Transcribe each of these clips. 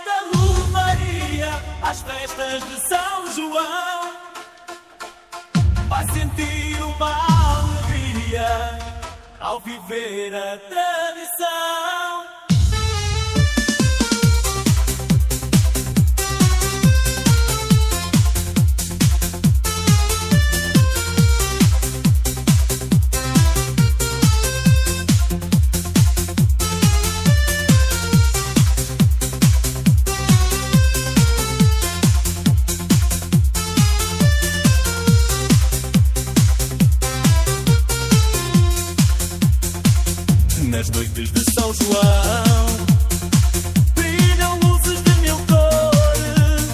nesta romaria, às festas de São João, vai sentir uma alegria ao viver a tradição. Nas noites de São João. Brilham luzes de mil cores.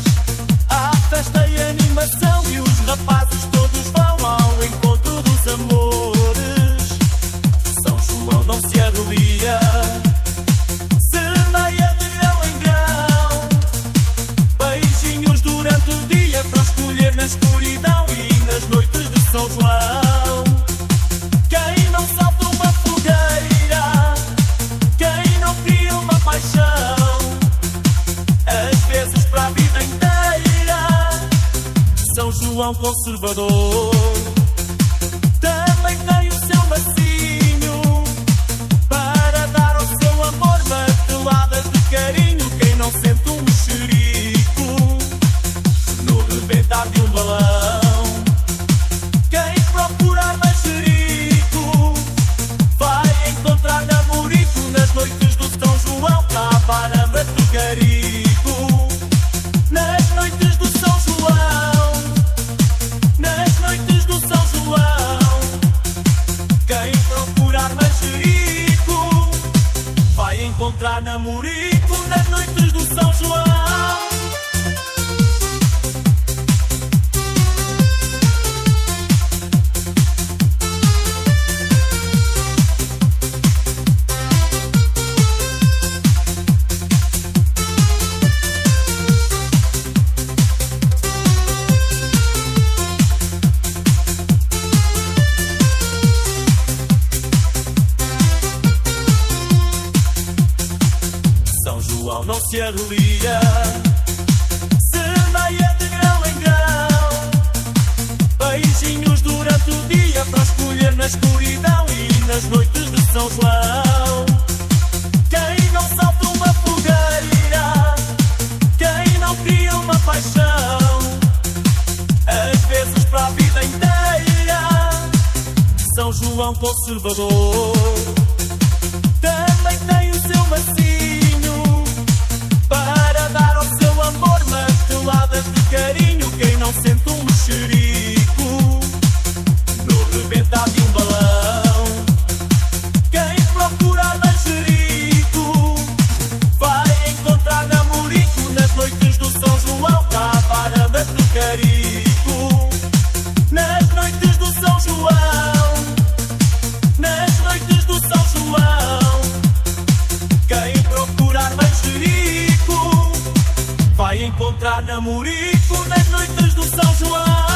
Há festa e animação E os rapazes todos vão ao encontro dos amores. São João não se arrelia. Semeia de grão em grão. Beijinhos durante o dia Para escolher na escuridão João Conservador também tem o seu macinho para dar ao seu amor marteladas de carinho. Quem não sente um mexerico no rebentar de um balão. Encontrar namorico nas noites do São João. Não se arrelia Semeia de grão em grão. Beijinhos durante o dia Para escolher na escuridão E nas noites de São João. Quem não salta uma fogueira? Quem não cria uma paixão? Às vezes para a vida inteira São João Conservador. Também tem o seu macinho encontrar namorico nas noites do São João.